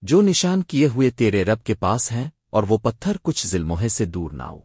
جو نشان کیے ہوئے تیرے رب کے پاس ہیں اور وہ پتھر کچھ ذلموہے سے دور نہ ہو۔